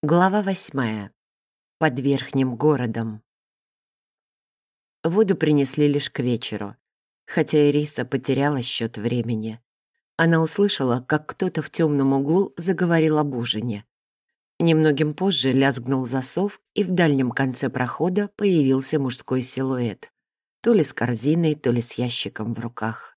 Глава восьмая. Под верхним городом. Воду принесли лишь к вечеру, хотя Ириса потеряла счет времени. Она услышала, как кто-то в темном углу заговорил об ужине. Немногим позже лязгнул засов, и в дальнем конце прохода появился мужской силуэт. То ли с корзиной, то ли с ящиком в руках.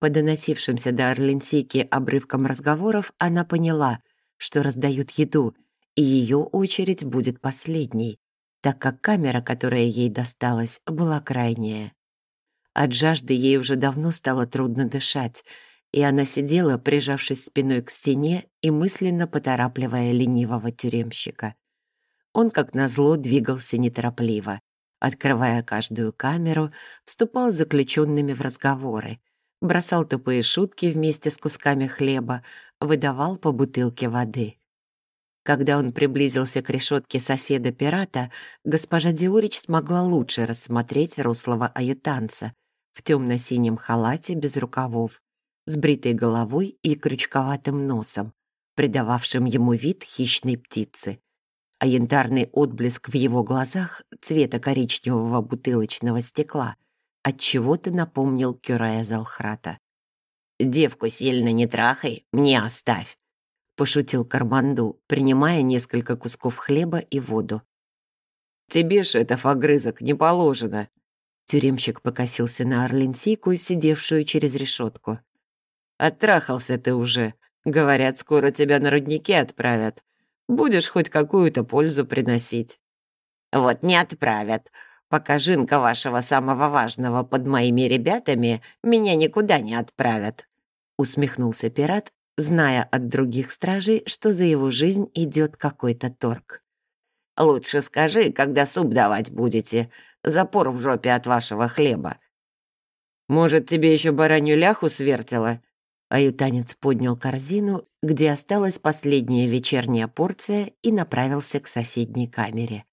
По доносившимся до Орленсики обрывкам разговоров она поняла, что раздают еду — и ее очередь будет последней, так как камера, которая ей досталась, была крайняя. От жажды ей уже давно стало трудно дышать, и она сидела, прижавшись спиной к стене и мысленно поторапливая ленивого тюремщика. Он, как назло, двигался неторопливо, открывая каждую камеру, вступал с заключенными в разговоры, бросал тупые шутки вместе с кусками хлеба, выдавал по бутылке воды. Когда он приблизился к решетке соседа-пирата, госпожа Диорич смогла лучше рассмотреть рослого аютанца в темно-синем халате без рукавов, с бритой головой и крючковатым носом, придававшим ему вид хищной птицы. А янтарный отблеск в его глазах цвета коричневого бутылочного стекла от чего то напомнил Кюрая Залхрата. «Девку сильно не трахай, мне оставь», пошутил Карманду, принимая несколько кусков хлеба и воду. «Тебе это, огрызок, не положено!» Тюремщик покосился на Орленсийку, сидевшую через решетку. «Оттрахался ты уже. Говорят, скоро тебя на родники отправят. Будешь хоть какую-то пользу приносить». «Вот не отправят. Пока жинка вашего самого важного под моими ребятами, меня никуда не отправят», усмехнулся пират, зная от других стражей, что за его жизнь идет какой-то торг. «Лучше скажи, когда суп давать будете. Запор в жопе от вашего хлеба». «Может, тебе еще баранью ляху свертела?» Аютанец поднял корзину, где осталась последняя вечерняя порция, и направился к соседней камере.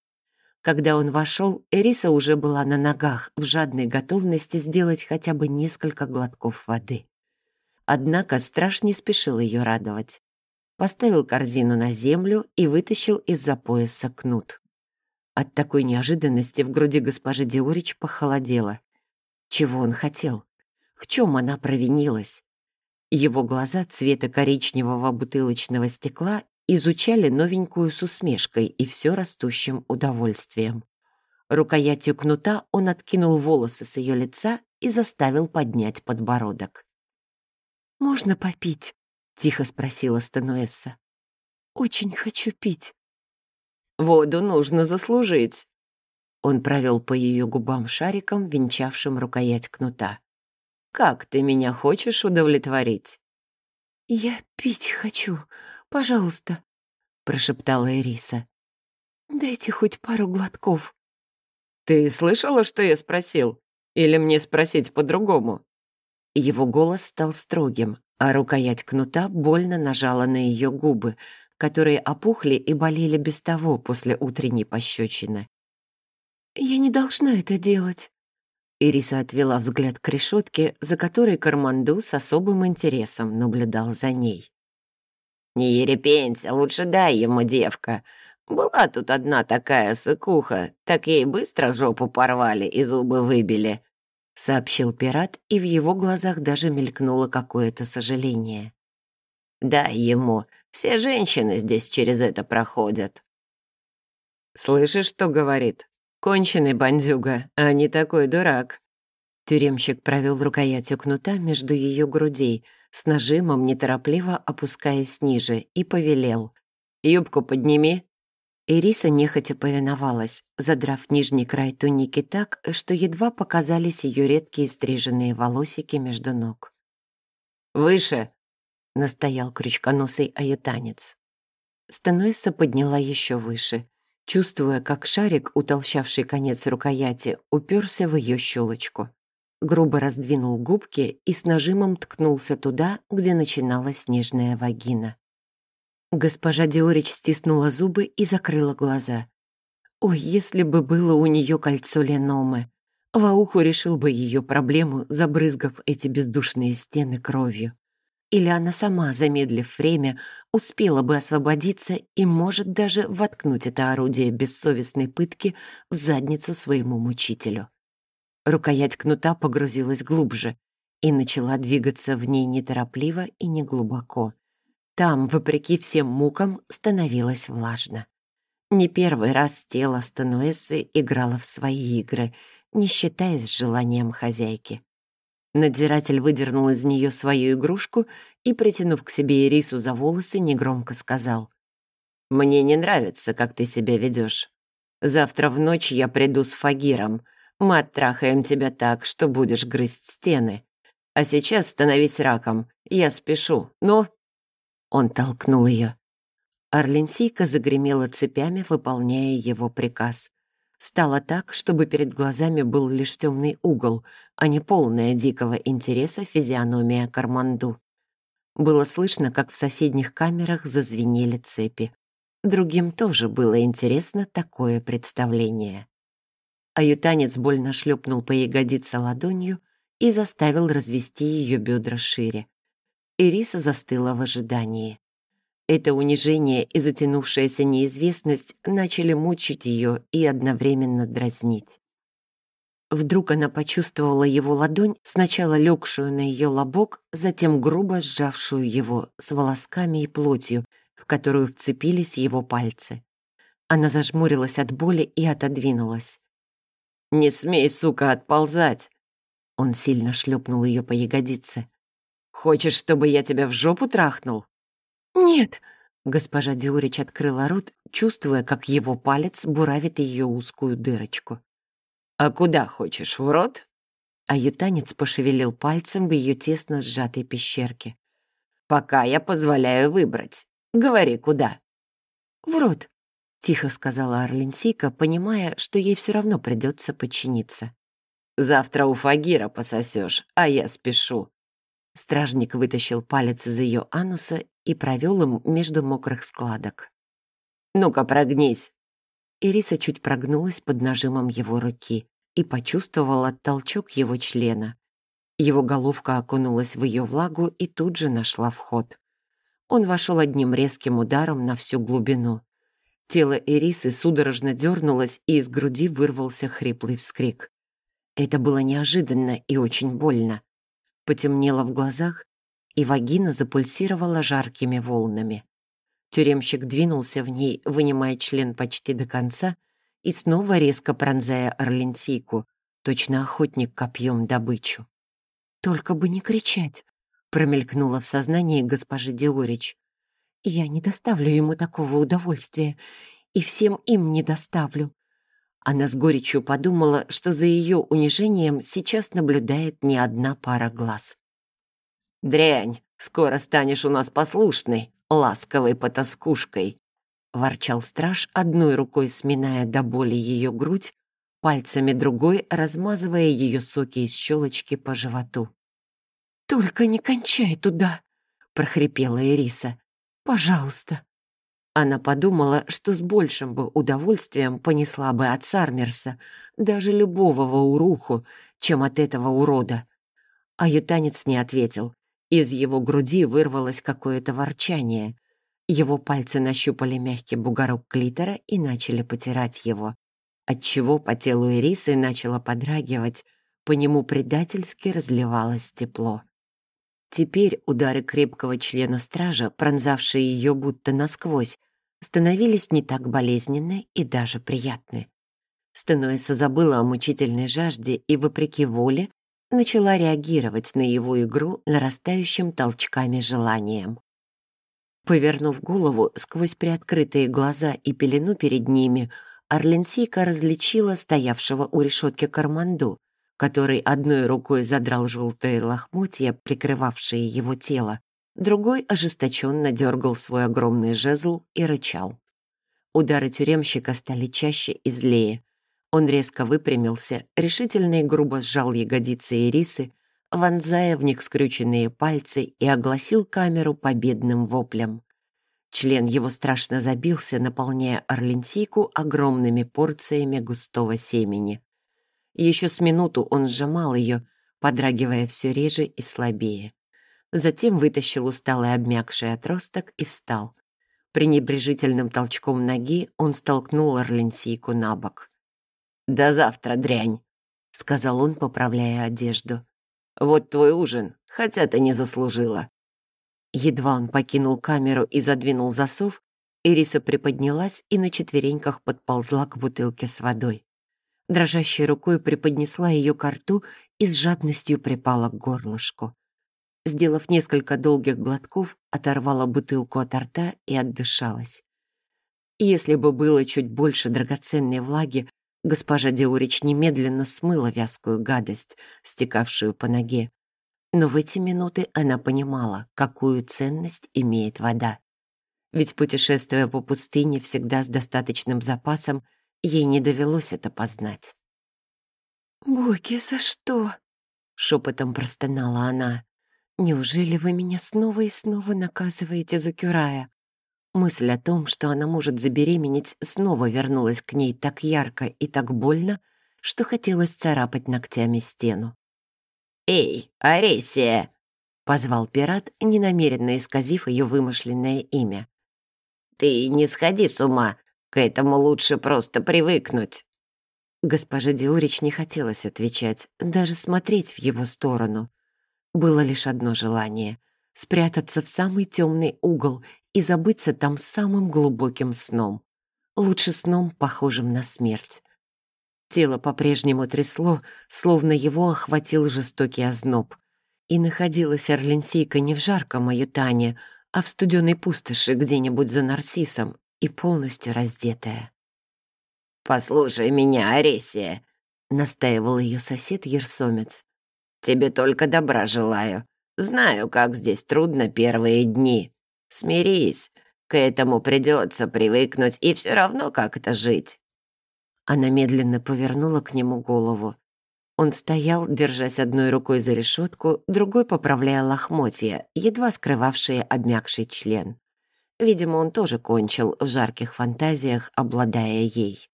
Когда он вошел, Эриса уже была на ногах в жадной готовности сделать хотя бы несколько глотков воды. Однако страж не спешил ее радовать. Поставил корзину на землю и вытащил из-за пояса кнут. От такой неожиданности в груди госпожи Диорич похолодело. Чего он хотел? В чем она провинилась? Его глаза цвета коричневого бутылочного стекла изучали новенькую с усмешкой и все растущим удовольствием. Рукоятью кнута он откинул волосы с ее лица и заставил поднять подбородок. «Можно попить?» — тихо спросила Стануэсса. «Очень хочу пить». «Воду нужно заслужить». Он провел по ее губам шариком, венчавшим рукоять кнута. «Как ты меня хочешь удовлетворить?» «Я пить хочу, пожалуйста», — прошептала Эриса. «Дайте хоть пару глотков». «Ты слышала, что я спросил? Или мне спросить по-другому?» Его голос стал строгим, а рукоять кнута больно нажала на ее губы, которые опухли и болели без того после утренней пощечины. «Я не должна это делать». Ириса отвела взгляд к решетке, за которой Карманду с особым интересом наблюдал за ней. «Не ерепенься, лучше дай ему, девка. Была тут одна такая сыкуха, так ей быстро жопу порвали и зубы выбили сообщил пират, и в его глазах даже мелькнуло какое-то сожаление. «Дай ему, все женщины здесь через это проходят». «Слышишь, что говорит? Конченый бандюга, а не такой дурак». Тюремщик провел рукоятью кнута между ее грудей, с нажимом неторопливо опускаясь ниже, и повелел. «Юбку подними». Ириса нехотя повиновалась, задрав нижний край туники так, что едва показались ее редкие стриженные волосики между ног. «Выше!» — настоял крючконосый аютанец. Станойса подняла еще выше, чувствуя, как шарик, утолщавший конец рукояти, уперся в ее щелочку. Грубо раздвинул губки и с нажимом ткнулся туда, где начиналась нежная вагина. Госпожа Диорич стиснула зубы и закрыла глаза. Ой, если бы было у нее кольцо Леномы. Вауху решил бы ее проблему, забрызгав эти бездушные стены кровью. или она сама, замедлив время, успела бы освободиться и может даже воткнуть это орудие бессовестной пытки в задницу своему мучителю. Рукоять кнута погрузилась глубже и начала двигаться в ней неторопливо и неглубоко. Там, вопреки всем мукам, становилось влажно. Не первый раз тело Стануэсы играло в свои игры, не считаясь желанием хозяйки. Надзиратель выдернул из нее свою игрушку и, притянув к себе Ирису за волосы, негромко сказал. «Мне не нравится, как ты себя ведешь. Завтра в ночь я приду с Фагиром. Мы оттрахаем тебя так, что будешь грызть стены. А сейчас становись раком. Я спешу, но...» Он толкнул ее. Орленсийка загремела цепями, выполняя его приказ. Стало так, чтобы перед глазами был лишь темный угол, а не полная дикого интереса физиономия Карманду. Было слышно, как в соседних камерах зазвенели цепи. Другим тоже было интересно такое представление. Аютанец больно шлепнул по ягодице ладонью и заставил развести ее бедра шире. Ириса застыла в ожидании. Это унижение и затянувшаяся неизвестность начали мучить ее и одновременно дразнить. Вдруг она почувствовала его ладонь, сначала легшую на ее лобок, затем грубо сжавшую его с волосками и плотью, в которую вцепились его пальцы. Она зажмурилась от боли и отодвинулась. «Не смей, сука, отползать!» Он сильно шлепнул ее по ягодице. «Хочешь, чтобы я тебя в жопу трахнул?» «Нет!» — госпожа Диорич открыла рот, чувствуя, как его палец буравит ее узкую дырочку. «А куда хочешь, в рот?» А ютанец пошевелил пальцем в ее тесно сжатой пещерке. «Пока я позволяю выбрать. Говори, куда?» «В рот», — тихо сказала Орленсийка, понимая, что ей все равно придется подчиниться. «Завтра у Фагира пососешь, а я спешу». Стражник вытащил палец из ее ануса и провел им между мокрых складок. «Ну-ка, прогнись!» Ириса чуть прогнулась под нажимом его руки и почувствовала толчок его члена. Его головка окунулась в ее влагу и тут же нашла вход. Он вошел одним резким ударом на всю глубину. Тело Ирисы судорожно дернулось, и из груди вырвался хриплый вскрик. Это было неожиданно и очень больно. Потемнело в глазах, и вагина запульсировала жаркими волнами. Тюремщик двинулся в ней, вынимая член почти до конца и снова резко пронзая орленсийку, точно охотник копьем добычу. «Только бы не кричать!» — промелькнула в сознании госпожи Диорич. «Я не доставлю ему такого удовольствия, и всем им не доставлю». Она с горечью подумала, что за ее унижением сейчас наблюдает не одна пара глаз. «Дрянь, скоро станешь у нас послушной, ласковой потаскушкой», — ворчал страж, одной рукой сминая до боли ее грудь, пальцами другой размазывая ее соки из щелочки по животу. «Только не кончай туда!» — прохрипела Ириса. «Пожалуйста!» Она подумала, что с большим бы удовольствием понесла бы от Сармерса, даже любого Вауруху, чем от этого урода. А ютанец не ответил, из его груди вырвалось какое-то ворчание. Его пальцы нащупали мягкий бугорок клитора и начали потирать его, отчего по телу Ирисы начало подрагивать, по нему предательски разливалось тепло. Теперь удары крепкого члена стража, пронзавшие ее будто насквозь, становились не так болезненны и даже приятны. Стенуэса забыла о мучительной жажде и, вопреки воле, начала реагировать на его игру нарастающим толчками желанием. Повернув голову сквозь приоткрытые глаза и пелену перед ними, Орленсийка различила стоявшего у решетки Карманду, который одной рукой задрал желтые лохмотья, прикрывавшие его тело, другой ожесточенно дергал свой огромный жезл и рычал. Удары тюремщика стали чаще и злее, он резко выпрямился, решительно и грубо сжал ягодицы Ирисы, вонзая в них скрюченные пальцы и огласил камеру победным воплем. Член его страшно забился, наполняя орленсийку огромными порциями густого семени. Еще с минуту он сжимал ее, подрагивая все реже и слабее. Затем вытащил усталый обмякший отросток и встал. Пренебрежительным толчком ноги он столкнул Орленсийку на бок. «До завтра, дрянь!» — сказал он, поправляя одежду. «Вот твой ужин, хотя ты не заслужила». Едва он покинул камеру и задвинул засов, Ириса приподнялась и на четвереньках подползла к бутылке с водой. Дрожащей рукой приподнесла ее к рту и с жадностью припала к горлышку. Сделав несколько долгих глотков, оторвала бутылку от рта и отдышалась. Если бы было чуть больше драгоценной влаги, госпожа Деурич немедленно смыла вязкую гадость, стекавшую по ноге. Но в эти минуты она понимала, какую ценность имеет вода. Ведь путешествуя по пустыне всегда с достаточным запасом, ей не довелось это познать. «Боги, за что?» — шепотом простонала она. Неужели вы меня снова и снова наказываете за Кюрая? Мысль о том, что она может забеременеть, снова вернулась к ней так ярко и так больно, что хотелось царапать ногтями стену. «Эй, Аресия!» — позвал пират, ненамеренно исказив ее вымышленное имя. «Ты не сходи с ума, к этому лучше просто привыкнуть». Госпоже Диорич не хотелось отвечать, даже смотреть в его сторону. Было лишь одно желание — спрятаться в самый темный угол и забыться там самым глубоким сном. Лучше сном, похожим на смерть. Тело по-прежнему трясло, словно его охватил жестокий озноб. И находилась Орленсийка не в жарком аютане, а в студеной пустоши где-нибудь за Нарциссом и полностью раздетая. «Послушай меня, Аресия», — настаивал ее сосед Ерсомец. Тебе только добра желаю. Знаю, как здесь трудно первые дни. Смирись, к этому придется привыкнуть и все равно как-то жить». Она медленно повернула к нему голову. Он стоял, держась одной рукой за решетку, другой поправляя лохмотья, едва скрывавшие обмякший член. Видимо, он тоже кончил в жарких фантазиях, обладая ей.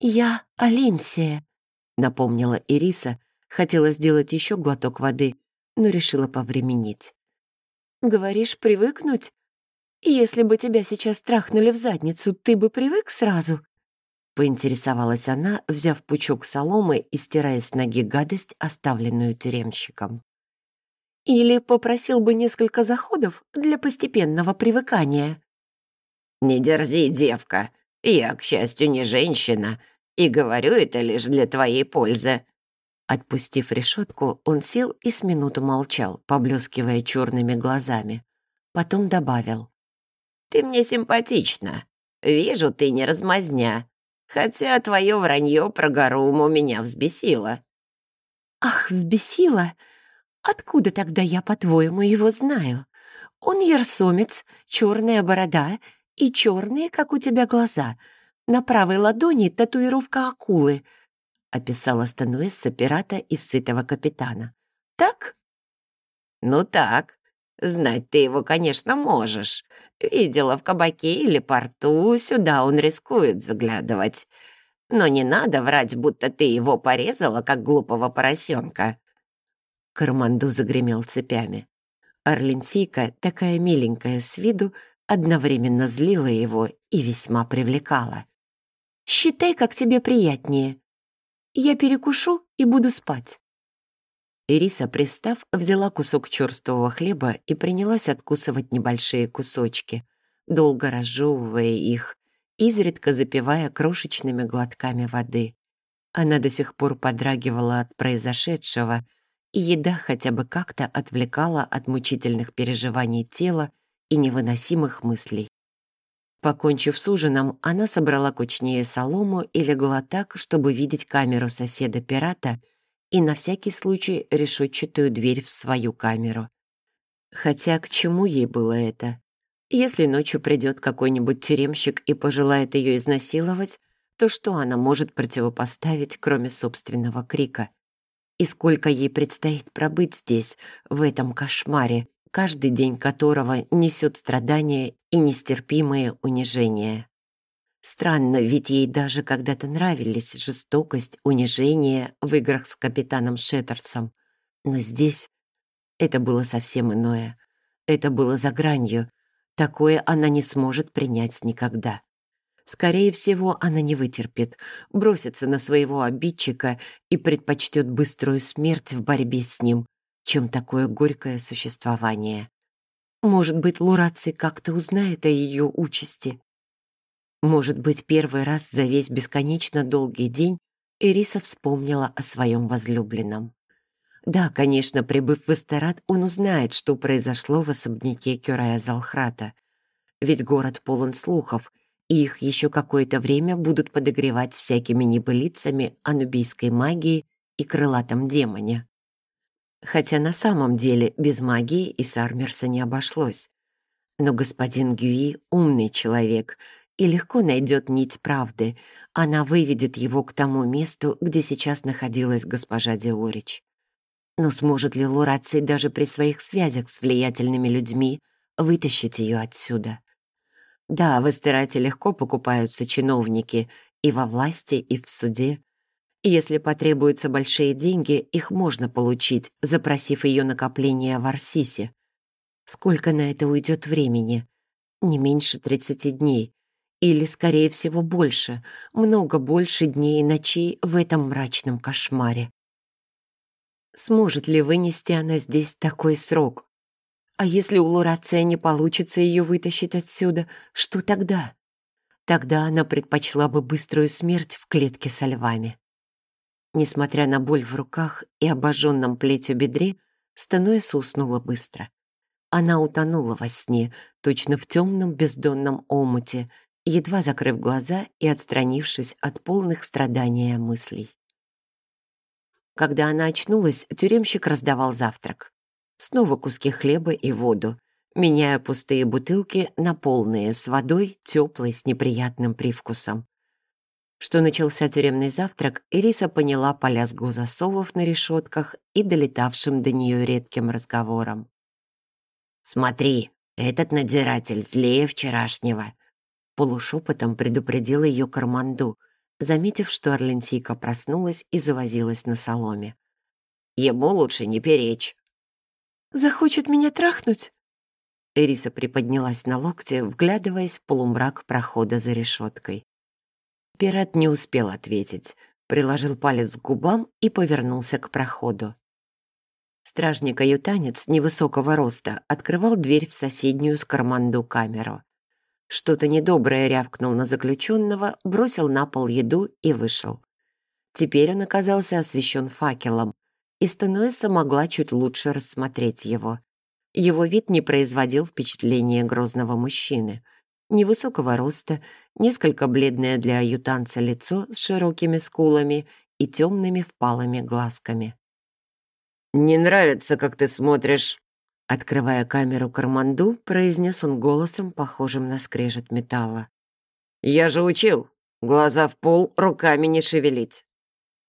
«Я Аленсия», — напомнила Ириса, Хотела сделать еще глоток воды, но решила повременить. «Говоришь, привыкнуть? Если бы тебя сейчас трахнули в задницу, ты бы привык сразу?» Поинтересовалась она, взяв пучок соломы и стирая с ноги гадость, оставленную тюремщиком. «Или попросил бы несколько заходов для постепенного привыкания?» «Не дерзи, девка. Я, к счастью, не женщина, и говорю это лишь для твоей пользы. Отпустив решетку, он сел и с минуту молчал, поблескивая черными глазами. Потом добавил. «Ты мне симпатична. Вижу, ты не размазня. Хотя твое вранье про Гаруму меня взбесило». «Ах, взбесило? Откуда тогда я, по-твоему, его знаю? Он ерсомец, черная борода и черные, как у тебя, глаза. На правой ладони татуировка акулы — описала Стануэса пирата из сытого капитана. «Так?» «Ну так. Знать ты его, конечно, можешь. Видела в кабаке или порту, сюда он рискует заглядывать. Но не надо врать, будто ты его порезала, как глупого поросенка». Карманду загремел цепями. Орленсийка, такая миленькая с виду, одновременно злила его и весьма привлекала. «Считай, как тебе приятнее», я перекушу и буду спать». Ириса, пристав, взяла кусок черствого хлеба и принялась откусывать небольшие кусочки, долго разжевывая их, изредка запивая крошечными глотками воды. Она до сих пор подрагивала от произошедшего, и еда хотя бы как-то отвлекала от мучительных переживаний тела и невыносимых мыслей. Покончив с ужином, она собрала кучнее солому и легла так, чтобы видеть камеру соседа-пирата и на всякий случай решетчатую дверь в свою камеру. Хотя к чему ей было это? Если ночью придет какой-нибудь тюремщик и пожелает ее изнасиловать, то что она может противопоставить, кроме собственного крика? И сколько ей предстоит пробыть здесь, в этом кошмаре, каждый день которого несет страдания и нестерпимые унижения. Странно, ведь ей даже когда-то нравились жестокость, унижение в играх с капитаном Шеттерсом. Но здесь Это было совсем иное. Это было за гранью. Такое она не сможет принять никогда. Скорее всего, она не вытерпит, бросится на своего обидчика и предпочтет быструю смерть в борьбе с ним, чем такое горькое существование. Может быть, Лураций как-то узнает о ее участи. Может быть, первый раз за весь бесконечно долгий день Эриса вспомнила о своем возлюбленном. Да, конечно, прибыв в Эстерат, он узнает, что произошло в особняке Кюрая Залхрата. Ведь город полон слухов, и их еще какое-то время будут подогревать всякими небылицами о нубийской магии и крылатом демоне. Хотя на самом деле без магии и Сармерса не обошлось. Но господин Гюи — умный человек и легко найдет нить правды. Она выведет его к тому месту, где сейчас находилась госпожа Диорич. Но сможет ли Лураций даже при своих связях с влиятельными людьми вытащить ее отсюда? Да, в Эстерате легко покупаются чиновники и во власти, и в суде. Если потребуются большие деньги, их можно получить, запросив ее накопление в Арсисе. Сколько на это уйдет времени? Не меньше 30 дней. Или, скорее всего, больше, много больше дней и ночей в этом мрачном кошмаре. Сможет ли вынести она здесь такой срок? А если у Лурация не получится ее вытащить отсюда, что тогда? Тогда она предпочла бы быструю смерть в клетке со львами. Несмотря на боль в руках и обожженном плетью бедре, Стануэса уснула быстро. Она утонула во сне, точно в темном бездонном омуте, едва закрыв глаза и отстранившись от полных страдания мыслей. Когда она очнулась, тюремщик раздавал завтрак. Снова куски хлеба и воду, меняя пустые бутылки на полные с водой, теплой, с неприятным привкусом. Что начался тюремный завтрак, Ириса поняла по лязгу засовов на решетках и долетавшим до нее редким разговором. «Смотри, этот надзиратель злее вчерашнего», полушепотом предупредил ее Карманду — заметив, что Орленсийка проснулась и завозилась на соломе. «Ему лучше не перечь». «Захочет меня трахнуть?» Эриса приподнялась на локте, вглядываясь в полумрак прохода за решеткой. Пират не успел ответить, приложил палец к губам и повернулся к проходу. Стражник-аютанец невысокого роста открывал дверь в соседнюю с Карманду камеру. Что-то недоброе рявкнул на заключенного, бросил на пол еду и вышел. Теперь он оказался освещен факелом, и Стенуэса могла чуть лучше рассмотреть его. Его вид не производил впечатления грозного мужчины. Невысокого роста, несколько бледное для аютанца лицо с широкими скулами и темными впалыми глазками. «Не нравится, как ты смотришь», Открывая камеру Карманду, произнес он голосом, похожим на скрежет металла. «Я же учил. Глаза в пол, руками не шевелить».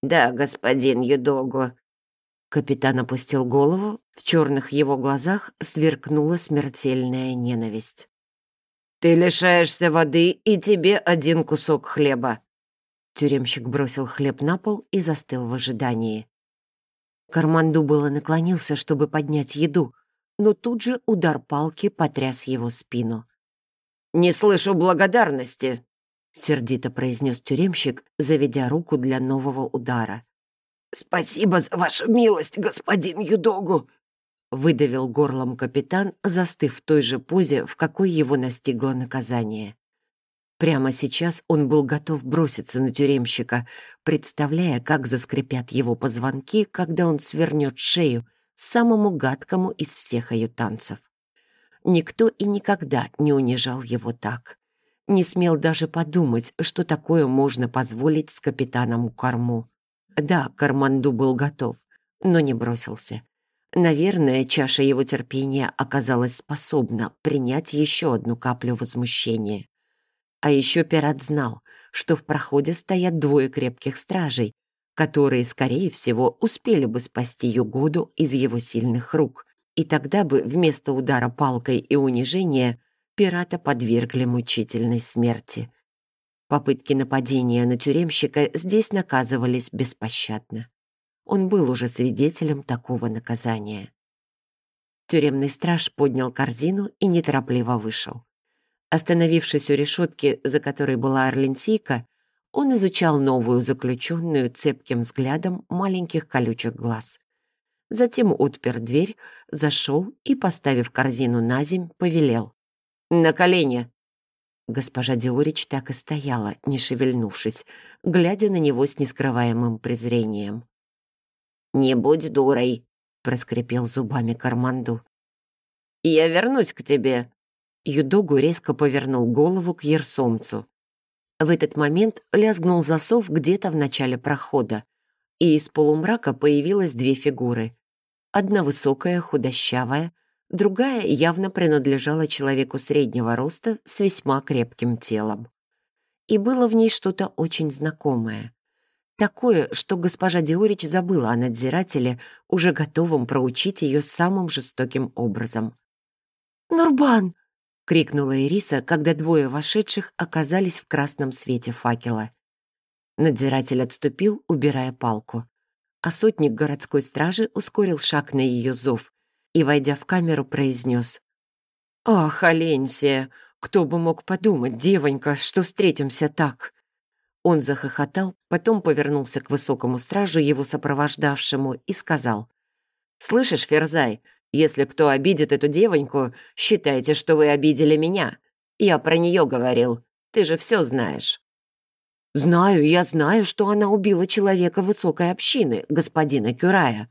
«Да, господин Юдогу». Капитан опустил голову, в черных его глазах сверкнула смертельная ненависть. «Ты лишаешься воды, и тебе один кусок хлеба». Тюремщик бросил хлеб на пол и застыл в ожидании. Карманду было наклонился, чтобы поднять еду, но тут же удар палки потряс его спину. «Не слышу благодарности», — сердито произнес тюремщик, заведя руку для нового удара. «Спасибо за вашу милость, господин Юдогу», — выдавил горлом капитан, застыв в той же позе, в какой его настигло наказание. Прямо сейчас он был готов броситься на тюремщика, представляя, как заскрипят его позвонки, когда он свернет шею самому гадкому из всех ее танцев. Никто и никогда не унижал его так. Не смел даже подумать, что такое можно позволить с капитаном у корму. Да, Карманду был готов, но не бросился. Наверное, чаша его терпения оказалась способна принять еще одну каплю возмущения. А еще пират знал, что в проходе стоят двое крепких стражей, которые, скорее всего, успели бы спасти Югоду из его сильных рук, и тогда бы вместо удара палкой и унижения пирата подвергли мучительной смерти. Попытки нападения на тюремщика здесь наказывались беспощадно. Он был уже свидетелем такого наказания. Тюремный страж поднял корзину и неторопливо вышел. Остановившись у решетки, за которой была Орленсийка, он изучал новую заключенную цепким взглядом маленьких колючих глаз. Затем отпер дверь, зашел и, поставив корзину на земь, повелел. «На колени!» Госпожа Диорич так и стояла, не шевельнувшись, глядя на него с нескрываемым презрением. «Не будь дурой!» — проскрипел зубами Карманду. «Я вернусь к тебе!» Юдогу резко повернул голову к Ерсомцу. В этот момент лязгнул засов где-то в начале прохода, и из полумрака появилось две фигуры. Одна высокая, худощавая, другая явно принадлежала человеку среднего роста с весьма крепким телом. И было в ней что-то очень знакомое. Такое, что госпожа Диорич забыла о надзирателе, уже готовом проучить ее самым жестоким образом. «Нурбан!» — крикнула Ириса, когда двое вошедших оказались в красном свете факела. Надзиратель отступил, убирая палку, а сотник городской стражи ускорил шаг на ее зов и, войдя в камеру, произнес. «Ах, Аленсия, кто бы мог подумать, девонька, что встретимся так!» Он захохотал, потом повернулся к высокому стражу, его сопровождавшему, и сказал. «Слышишь, Ферзай, если кто обидит эту девоньку, считайте, что вы обидели меня. Я про нее говорил. Ты же все знаешь». «Знаю, я знаю, что она убила человека высокой общины, господина Кюрая»,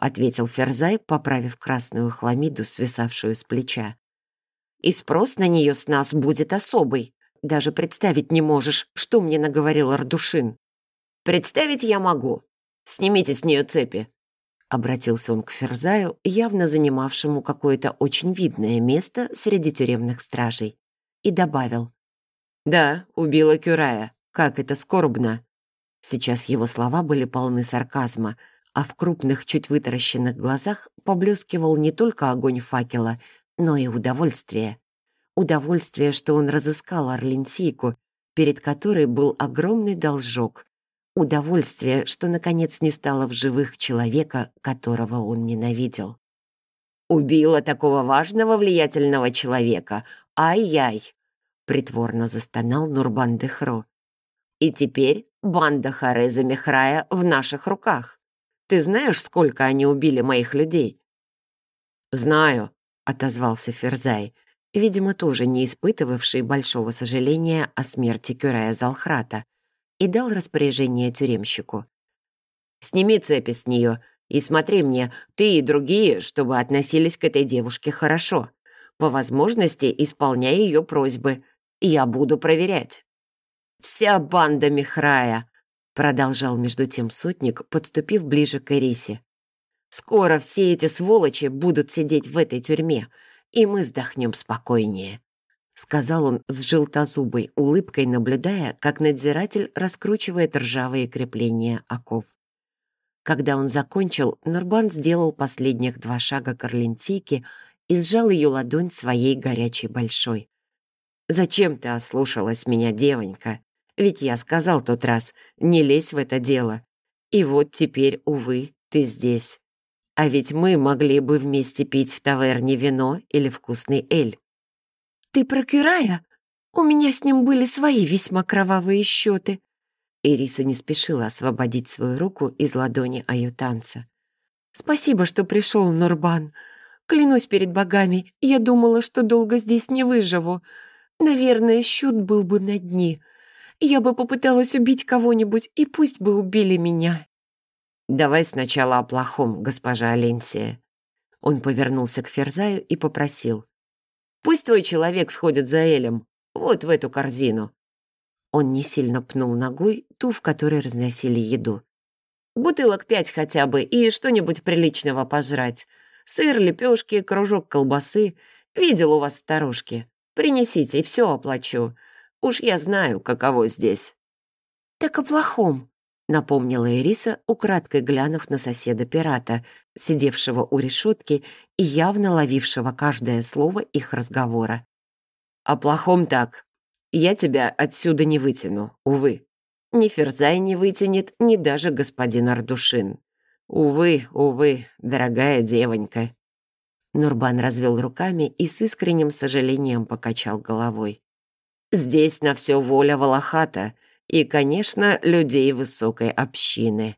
ответил Ферзай, поправив красную хламиду, свисавшую с плеча. «И спрос на нее с нас будет особый. Даже представить не можешь, что мне наговорил Ардушин». «Представить я могу. Снимите с нее цепи. Обратился он к Ферзаю, явно занимавшему какое-то очень видное место среди тюремных стражей, и добавил. «Да, убила Кюрая. Как это скорбно!» Сейчас его слова были полны сарказма, а в крупных, чуть вытаращенных глазах поблескивал не только огонь факела, но и удовольствие. Удовольствие, что он разыскал Орленсийку, перед которой был огромный должок, Удовольствие, что наконец не стало в живых человека, которого он ненавидел. «Убила такого важного влиятельного человека! Ай-яй!» притворно застонал Нурбан Дехро. «И теперь банда Хареза Мехрая в наших руках. Ты знаешь, сколько они убили моих людей?» «Знаю», — отозвался Ферзай, видимо, тоже не испытывавший большого сожаления о смерти Кюрея Залхрата, и дал распоряжение тюремщику. «Сними цепи с нее и смотри мне, ты и другие, чтобы относились к этой девушке хорошо. По возможности исполняй ее просьбы. Я буду проверять». «Вся банда Михрая», — продолжал между тем сотник, подступив ближе к Эрисе. «Скоро все эти сволочи будут сидеть в этой тюрьме, и мы вздохнем спокойнее сказал он с желтозубой улыбкой, наблюдая, как надзиратель раскручивает ржавые крепления оков. Когда он закончил, Нурбан сделал последних два шага к Орлентике и сжал ее ладонь своей горячей большой. «Зачем ты ослушалась меня, девонька? Ведь я сказал тот раз, не лезь в это дело. И вот теперь, увы, ты здесь. А ведь мы могли бы вместе пить в таверне вино или вкусный эль. «Ты про Кюрая? У меня с ним были свои весьма кровавые счеты». Ириса не спешила освободить свою руку из ладони аютанца. «Спасибо, что пришел, Нурбан. Клянусь перед богами, я думала, что долго здесь не выживу. Наверное, счет был бы на дне. Я бы попыталась убить кого-нибудь, и пусть бы убили меня». «Давай сначала о плохом, госпожа Аленсия». Он повернулся к Ферзаю и попросил. Пусть твой человек сходит за Элем, вот в эту корзину». Он не сильно пнул ногой ту, в которой разносили еду. «Бутылок пять хотя бы и что-нибудь приличного пожрать. Сыр, лепешки, кружок колбасы. Видел у вас старушки. Принесите, все оплачу. Уж я знаю, каково здесь». «Так о плохом», напомнила Ириса, украдкой глянув на соседа-пирата, сидевшего у решетки и явно ловившего каждое слово их разговора. «О плохом так. Я тебя отсюда не вытяну, увы. Ни Ферзай не вытянет, ни даже господин Ардушин. Увы, увы, дорогая девонька». Нурбан развел руками и с искренним сожалением покачал головой. «Здесь на все воля Волохата и, конечно, людей высокой общины.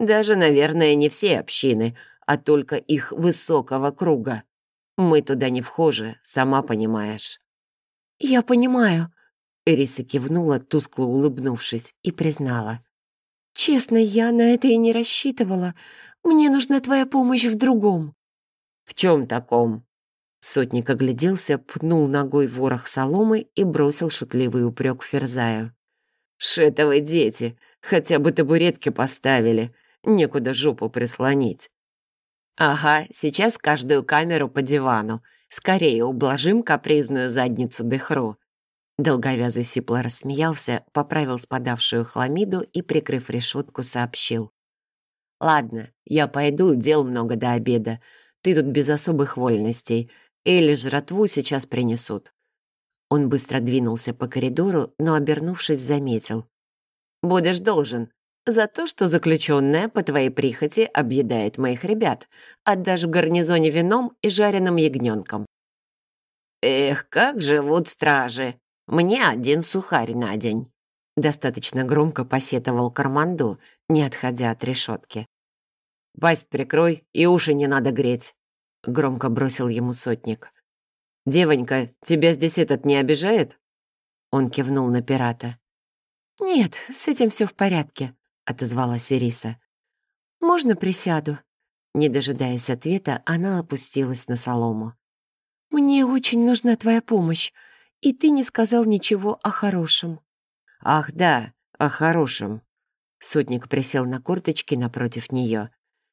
Даже, наверное, не все общины, а только их высокого круга. Мы туда не вхожи, сама понимаешь». «Я понимаю», — Эриса кивнула, тускло улыбнувшись, и признала. «Честно, я на это и не рассчитывала. Мне нужна твоя помощь в другом». «В чем таком?» Сотник огляделся, пнул ногой ворох соломы и бросил шутливый упрек Ферзаю. «Шетовы дети! Хотя бы табуретки поставили. Некуда жопу прислонить». «Ага, сейчас каждую камеру по дивану. Скорее ублажим капризную задницу Дехру». Долговязый сипло рассмеялся, поправил спадавшую хламиду и, прикрыв решетку, сообщил. «Ладно, я пойду, дел много до обеда. Ты тут без особых вольностей. Или жратву сейчас принесут». Он быстро двинулся по коридору, но, обернувшись, заметил. «Будешь должен. За то, что заключенная по твоей прихоти объедает моих ребят, отдашь в гарнизоне вином и жареным ягненком». «Эх, как живут стражи! Мне один сухарь на день!» Достаточно громко посетовал Карманду, не отходя от решетки. «Пасть прикрой и уши не надо греть», — громко бросил ему сотник. «Девонька, тебя здесь этот не обижает?» Он кивнул на пирата. «Нет, с этим все в порядке», — отозвалась Ириса. «Можно присяду?» Не дожидаясь ответа, она опустилась на солому. «Мне очень нужна твоя помощь, и ты не сказал ничего о хорошем». «Ах да, о хорошем». Сотник присел на корточки напротив нее.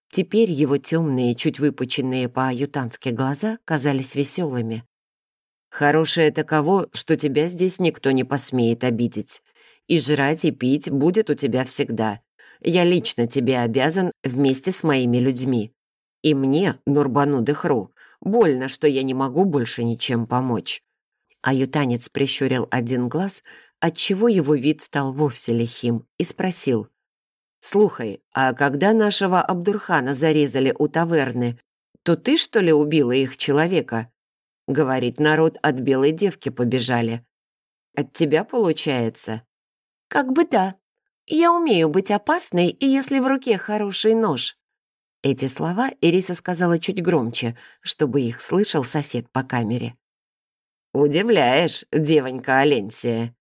Теперь его темные, чуть выпученные по-аютански глаза казались веселыми. «Хорошее таково, что тебя здесь никто не посмеет обидеть. И жрать, и пить будет у тебя всегда. Я лично тебе обязан вместе с моими людьми. И мне, Нурбану Дехру, больно, что я не могу больше ничем помочь». Аютанец прищурил один глаз, отчего его вид стал вовсе лихим, и спросил. «Слухай, а когда нашего Абдурхана зарезали у таверны, то ты, что ли, убила их человека?» Говорит, народ от белой девки побежали. От тебя получается? Как бы да. Я умею быть опасной, и если в руке хороший нож. Эти слова Ириса сказала чуть громче, чтобы их слышал сосед по камере. «Удивляешь, девонька Аленсия!»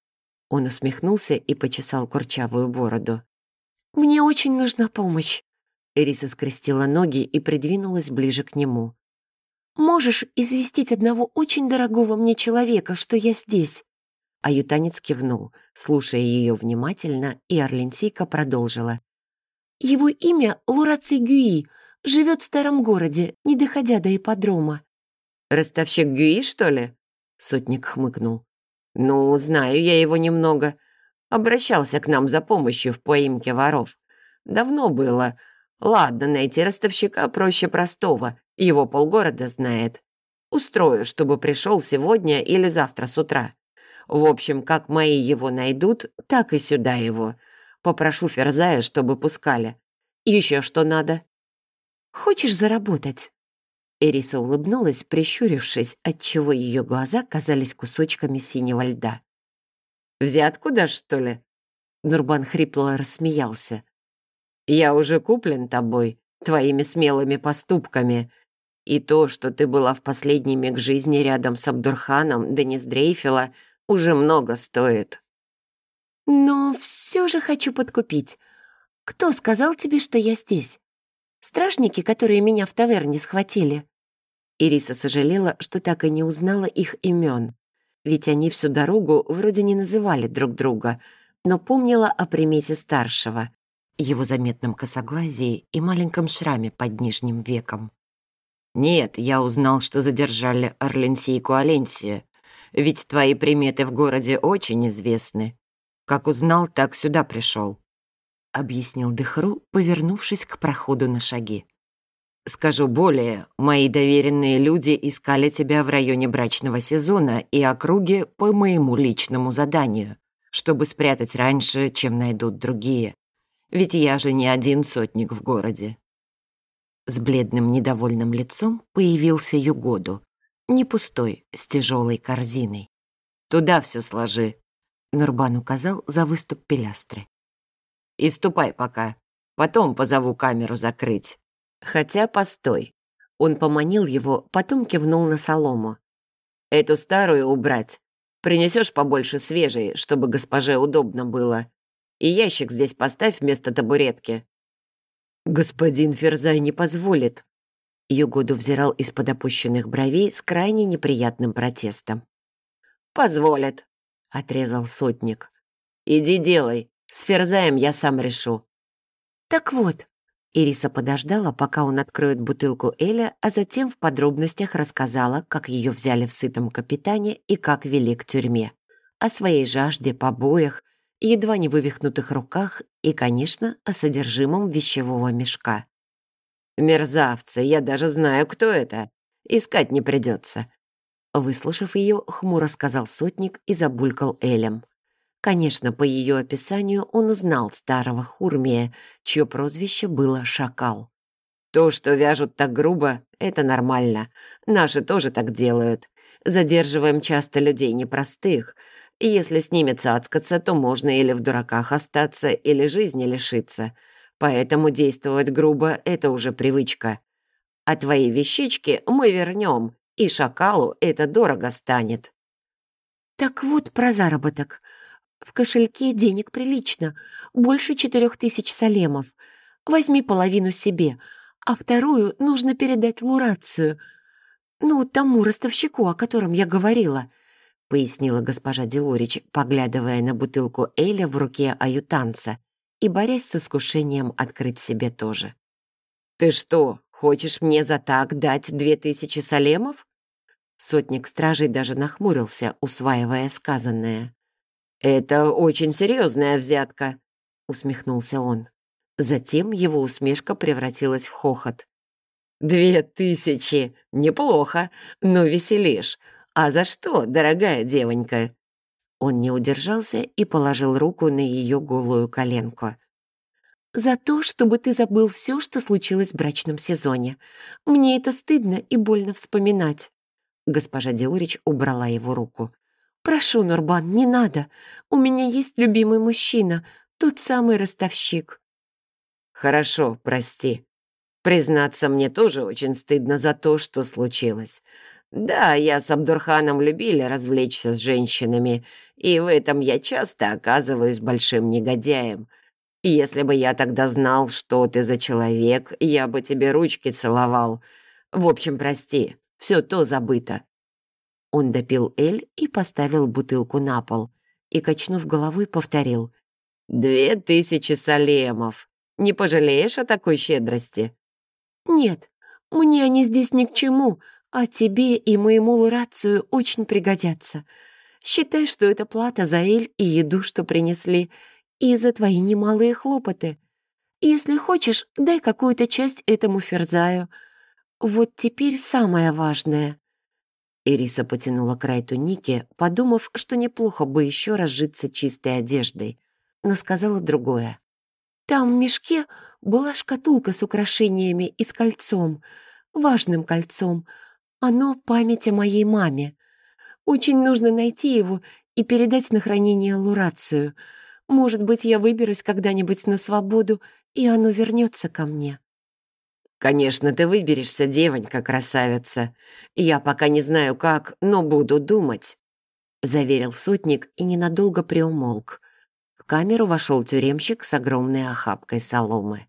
Он усмехнулся и почесал курчавую бороду. «Мне очень нужна помощь». Эриса скрестила ноги и придвинулась ближе к нему. «Можешь известить одного очень дорогого мне человека, что я здесь?» Аютанец кивнул, слушая ее внимательно, и Орленсийка продолжила. «Его имя Лураций Гюи, живет в старом городе, не доходя до ипподрома». «Ростовщик Гюи, что ли?» Сотник хмыкнул. «Ну, знаю я его немного обращался к нам за помощью в поимке воров. Давно было. Ладно, найти ростовщика проще простого, его полгорода знает. Устрою, чтобы пришел сегодня или завтра с утра. В общем, как мои его найдут, так и сюда его. Попрошу Ферзая, чтобы пускали. Еще что надо?» «Хочешь заработать?» Эриса улыбнулась, прищурившись, отчего ее глаза казались кусочками синего льда. Взятку дашь, что ли?» Нурбан хрипло рассмеялся. «Я уже куплен тобой, твоими смелыми поступками. И то, что ты была в последний миг жизни рядом с Абдурханом, да не сдрейфила, уже много стоит». «Но все же хочу подкупить. Кто сказал тебе, что я здесь? Стражники, которые меня в таверне схватили?» Ириса сожалела, что так и не узнала их имен ведь они всю дорогу вроде не называли друг друга, но помнила о примете старшего, его заметном косоглазии и маленьком шраме под нижним веком. «Нет, я узнал, что задержали Орленсийку Аленсию, ведь твои приметы в городе очень известны. Как узнал, так сюда пришел», — объяснил Дехру, повернувшись к проходу на шаги. Скажу более, мои доверенные люди искали тебя в районе брачного сезона и округе по моему личному заданию, чтобы спрятать раньше, чем найдут другие. Ведь я же не один сотник в городе. С бледным недовольным лицом появился Югоду, не пустой, с тяжелой корзиной. «Туда все сложи», — Нурбан указал за выступ пилястры. «И ступай пока, потом позову камеру закрыть. Хотя постой». Он поманил его, потом кивнул на солому. «Эту старую убрать. Принесешь побольше свежей, чтобы госпоже удобно было. И ящик здесь поставь вместо табуретки. «Господин Ферзай не позволит». Югоду взирал из-под опущенных бровей с крайне неприятным протестом. «Позволит», — отрезал сотник. «Иди делай, с Ферзаем я сам решу». «Так вот», — Ириса подождала, пока он откроет бутылку Эля, а затем в подробностях рассказала, как ее взяли в сытом капитане и как вели к тюрьме. О своей жажде, побоях, едва не вывихнутых руках и, конечно, о содержимом вещевого мешка. «Мерзавцы, я даже знаю, кто это. Искать не придется. Выслушав ее, хмуро сказал сотник и забулькал Элем. Конечно, по ее описанию он узнал старого Хурмия, чье прозвище было «Шакал». То, что вяжут так грубо, это нормально. Наши тоже так делают. Задерживаем часто людей непростых — и если с ними цацкаться, то можно или в дураках остаться, или жизни лишиться. Поэтому действовать грубо — это уже привычка. А твои вещички мы вернем, и шакалу это дорого станет. Так вот про заработок. В кошельке денег прилично, больше четырех тысяч салемов. Возьми половину себе, а вторую нужно передать Лурацию, ну, тому ростовщику, о котором я говорила —— пояснила госпожа Диорич, поглядывая на бутылку Эля в руке аютанца и борясь с искушением открыть себе тоже. «Ты что, хочешь мне за так дать две тысячи салемов?» Сотник стражей даже нахмурился, усваивая сказанное. «Это очень серьезная взятка», — усмехнулся он. Затем его усмешка превратилась в хохот. «Две тысячи! Неплохо, но веселишь. «А за что, дорогая девонька?» Он не удержался и положил руку на ее голую коленку. «За то, чтобы ты забыл все, что случилось в брачном сезоне. Мне это стыдно и больно вспоминать». Госпожа Диорич убрала его руку. «Прошу, Нурбан, не надо. У меня есть любимый мужчина, тот самый ростовщик». «Хорошо, прости. Признаться, мне тоже очень стыдно за то, что случилось. Да, я с Абдурханом любили развлечься с женщинами, и в этом я часто оказываюсь большим негодяем. Если бы я тогда знал, что ты за человек, я бы тебе ручки целовал. В общем, прости, все то забыто». Он допил Эль и поставил бутылку на пол, и, качнув головой, повторил. «Две тысячи салемов. Не пожалеешь о такой щедрости?» «Нет, мне они здесь ни к чему», а тебе и моему Лурацию очень пригодятся. Считай, что это плата за эль и еду, что принесли, и за твои немалые хлопоты. Если хочешь, дай какую-то часть этому ферзаю. Вот теперь самое важное». Ириса потянула край туники, подумав, что неплохо бы еще разжиться чистой одеждой, но сказала другое. «Там в мешке была шкатулка с украшениями и с кольцом, важным кольцом, оно память о моей маме. Очень нужно найти его и передать на хранение Лурацию. Может быть, я выберусь когда-нибудь на свободу, и оно вернется ко мне». «Конечно, ты выберешься, девонька красавица. Я пока не знаю как, но буду думать», — заверил сотник и ненадолго приумолк. В камеру вошел тюремщик с огромной охапкой соломы.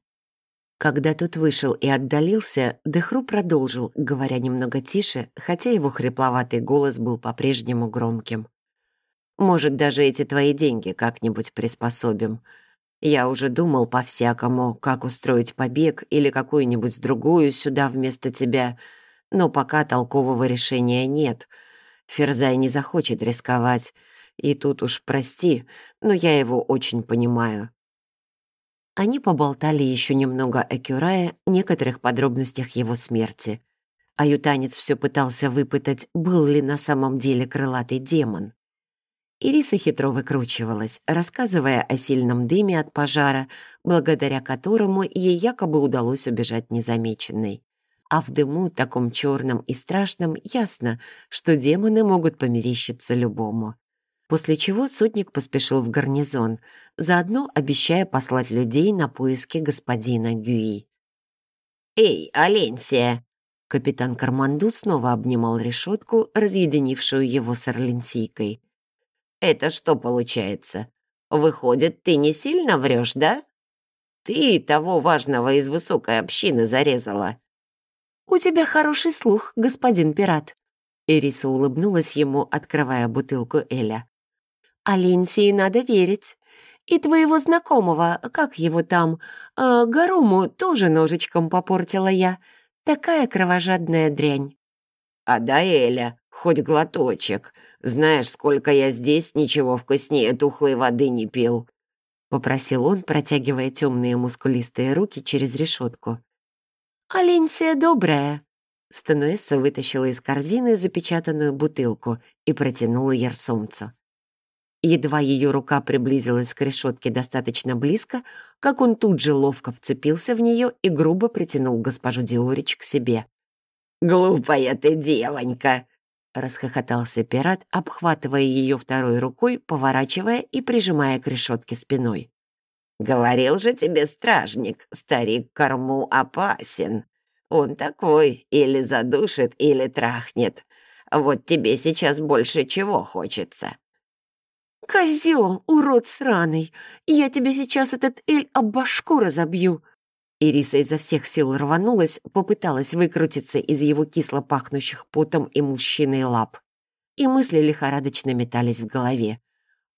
Когда тот вышел и отдалился, Дехру продолжил, говоря немного тише, хотя его хрипловатый голос был по-прежнему громким. «Может, даже эти твои деньги как-нибудь приспособим. Я уже думал по-всякому, как устроить побег или какую-нибудь другую сюда вместо тебя, но пока толкового решения нет. Ферзай не захочет рисковать, и тут уж прости, но я его очень понимаю. Они поболтали еще немного о Кюрае, некоторых подробностях его смерти. Аютанец все пытался выпытать, был ли на самом деле крылатый демон. Ириса хитро выкручивалась, рассказывая о сильном дыме от пожара, благодаря которому ей якобы удалось убежать незамеченной. А в дыму, таком черном и страшном, ясно, что демоны могут померещиться любому. После чего сотник поспешил в гарнизон, заодно обещая послать людей на поиски господина Гюи. «Эй, Аленсия!» Капитан Карманду снова обнимал решетку, разъединившую его с Орленсийкой. «Это что получается? Выходит, ты не сильно врешь, да? Ты того важного из высокой общины зарезала». «У тебя хороший слух, господин пират», Ириса улыбнулась ему, открывая бутылку Эля. Аленсии надо верить. И твоего знакомого, как его там, э, Гаруму тоже ножичком попортила я. Такая кровожадная дрянь. А да, Эля, хоть глоточек. Знаешь, сколько я здесь ничего вкуснее тухлой воды не пил. Попросил он, протягивая темные мускулистые руки через решетку. «Аленсия добрая», Стануэсса вытащила из корзины запечатанную бутылку и протянула Ярсомцу. Едва ее рука приблизилась к решетке достаточно близко, как он тут же ловко вцепился в нее и грубо притянул госпожу Диорич к себе. «Глупая ты девонька!» — расхохотался пират, обхватывая ее второй рукой, поворачивая и прижимая к решетке спиной. «Говорил же тебе стражник, старик корму опасен. Он такой, или задушит, или трахнет. Вот тебе сейчас больше чего хочется?» «Козел, урод сраный! Я тебе сейчас этот эль об башку разобью!» Ириса изо всех сил рванулась, попыталась выкрутиться из его кисло пахнущих потом и мужчиной лап. И мысли лихорадочно метались в голове.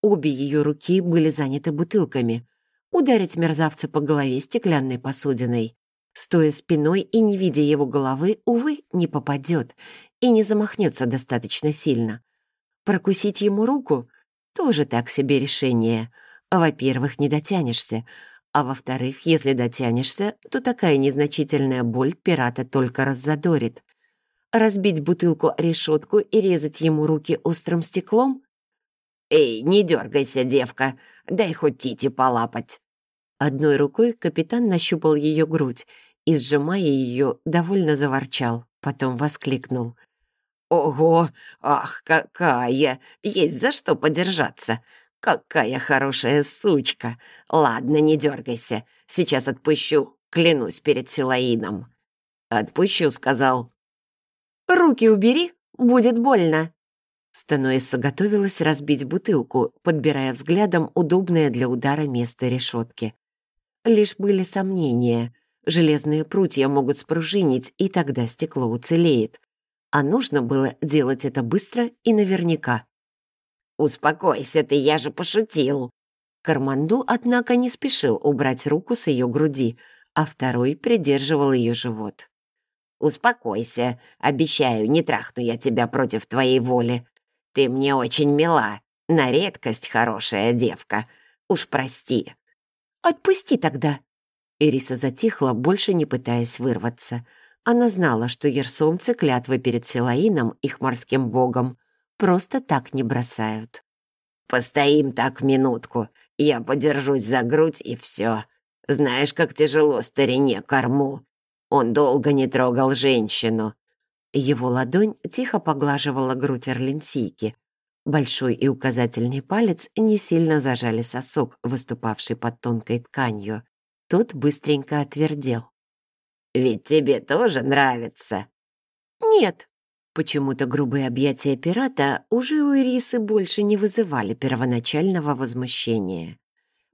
Обе ее руки были заняты бутылками. Ударить мерзавца по голове стеклянной посудиной. Стоя спиной и не видя его головы, увы, не попадет и не замахнется достаточно сильно. Прокусить ему руку — тоже так себе решение. Во-первых, не дотянешься. А во-вторых, если дотянешься, то такая незначительная боль пирата только раззадорит. Разбить бутылку решетку и резать ему руки острым стеклом? «Эй, не дергайся, девка, дай хоть Тити полапать». Одной рукой капитан нащупал ее грудь и, сжимая ее, довольно заворчал, потом воскликнул — «Ого! Ах, какая! Есть за что подержаться! Какая хорошая сучка! Ладно, не дергайся, сейчас отпущу, клянусь перед Силаином». «Отпущу», — сказал. «Руки убери, будет больно». Стануэса готовилась разбить бутылку, подбирая взглядом удобное для удара место решетки. Лишь были сомнения. Железные прутья могут спружинить, и тогда стекло уцелеет а нужно было делать это быстро и наверняка. «Успокойся ты, я же пошутил!» Карманду, однако, не спешил убрать руку с ее груди, а второй придерживал ее живот. «Успокойся, обещаю, не трахну я тебя против твоей воли. Ты мне очень мила, на редкость хорошая девка. Уж прости». «Отпусти тогда!» Ириса затихла, больше не пытаясь вырваться — она знала, что ерсомцы клятвы перед Силаином, их морским богом, просто так не бросают. «Постоим так минутку, я подержусь за грудь и все. Знаешь, как тяжело старине корму. Он долго не трогал женщину». Его ладонь тихо поглаживала грудь Орленсийки. Большой и указательный палец не сильно зажали сосок, выступавший под тонкой тканью. Тот быстренько отвердел. Ведь тебе тоже нравится». «Нет». Почему-то грубые объятия пирата уже у Ирисы больше не вызывали первоначального возмущения.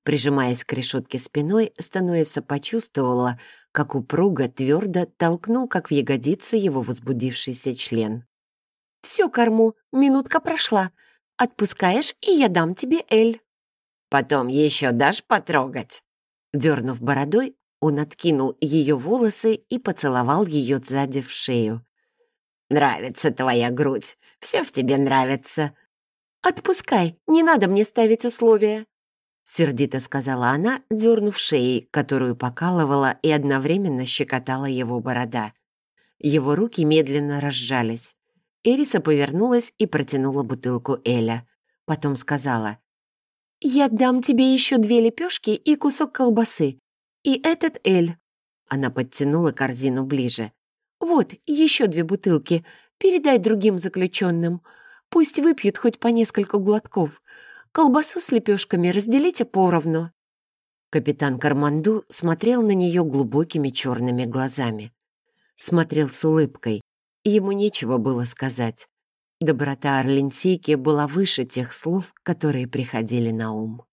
Прижимаясь к решетке спиной, Стануэса почувствовала, как упруго твердо толкнул, как в ягодицу его возбудившийся член. «Все, корму, минутка прошла. Отпускаешь, и я дам тебе Эль». «Потом еще дашь потрогать?» Дернув бородой, он откинул ее волосы и поцеловал ее сзади в шею. «Нравится твоя грудь, все в тебе нравится». «Отпускай, не надо мне ставить условия», — сердито сказала она, дернув шеей, которую покалывала и одновременно щекотала его борода. Его руки медленно разжались. Эриса повернулась и протянула бутылку Эля. Потом сказала, «Я дам тебе еще две лепешки и кусок колбасы. И этот эль». Она подтянула корзину ближе. «Вот, еще две бутылки. Передай другим заключенным. Пусть выпьют хоть по несколько глотков. Колбасу с лепешками разделите поровну». Капитан Карманду смотрел на нее глубокими черными глазами. Смотрел с улыбкой. Ему нечего было сказать. Доброта Орленсийки была выше тех слов, которые приходили на ум.